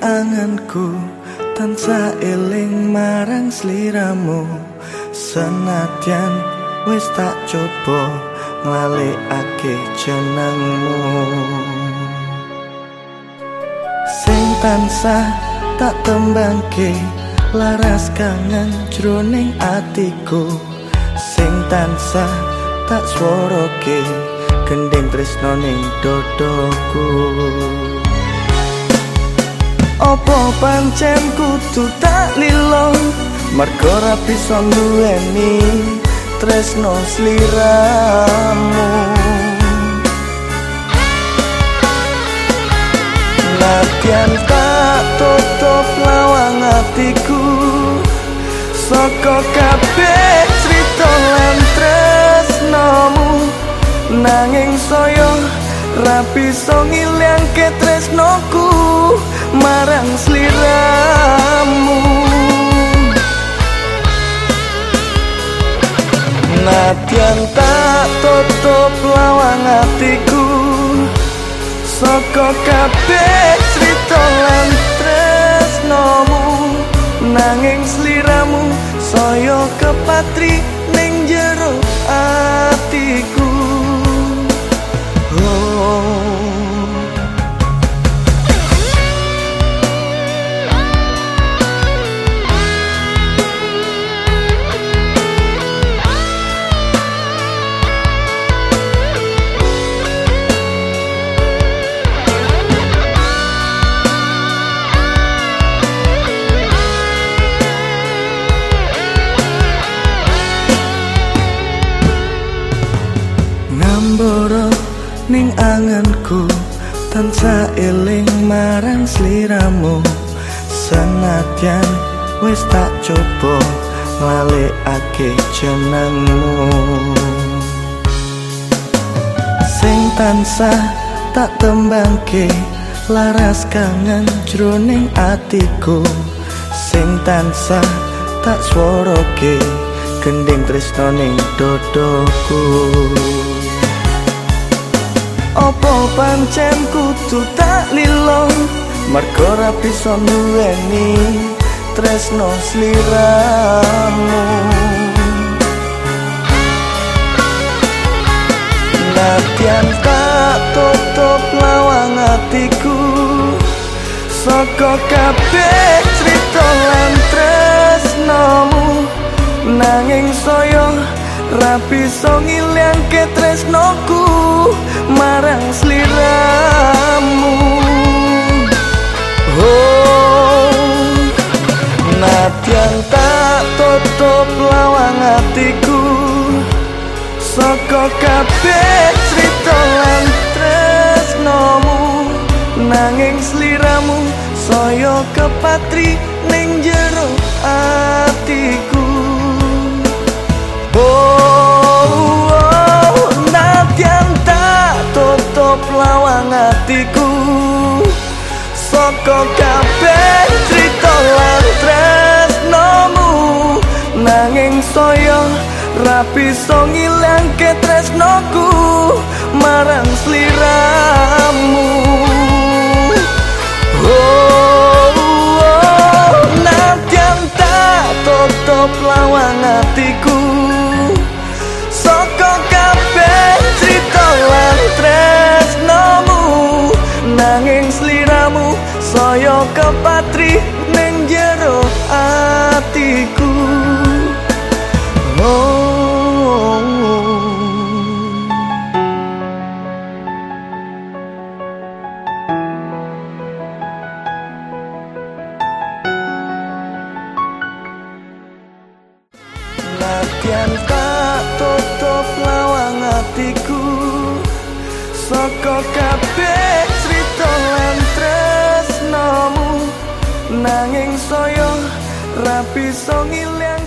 anganku tansah eling marang sliramu. Senadyan wis tak coba nglalekake jenengmu. Sing tansah tak tembangke laras kangen jroning atiku. Sing tansah tak sworoke gendeng tresno ning dodoku Opo pancen kudu tak lilo? Mergo ra bisa duweni tresno sliramu. Nadyan tak tutup lawang hatiku Soko kabeh rapi so ngilang ke tresnoku marang sliramu. Nadyan tak tutup lawang hatiku Soko kabeh cerita lan tresnomu. Nanging sliramu saya kepatri ning anganku tansah eling marang sliramu senadyan wis tak coba nglalekake jenengmu sing tansah tak tembangke laras kangen jroning atiku. Sing tansah tak sworoke gending tresno ning dodoku Opo pancen kudu tak lilo? Mergo ra bisa duweni tresno sliramu. Nadyan tak tutup lawang hatiku Soko kabeh cerita lan tresnomu. Nanging soyo rapi so ngilang ke tresnoku marang sliramu. Oh Nadyan tak tutup lawang hatiku. Soko kabeh cerita lan tresnomu Nanging sliramu saya kepatri ning jero atiku hatiku. Soko kabeh cerita lan tresnomu. Nanging saya rapi so ngilang ke tresnoku Marang sliramu. Oh, oh Nadyan tak tutup lawang hatiku. Soko kabeh cerita lan tresnomu Nanging sliramu saya kepatri ning jero atiku. Oh, Nadyan tak tutup lawang hatiku. Soko kabeh soyo rapi songiliang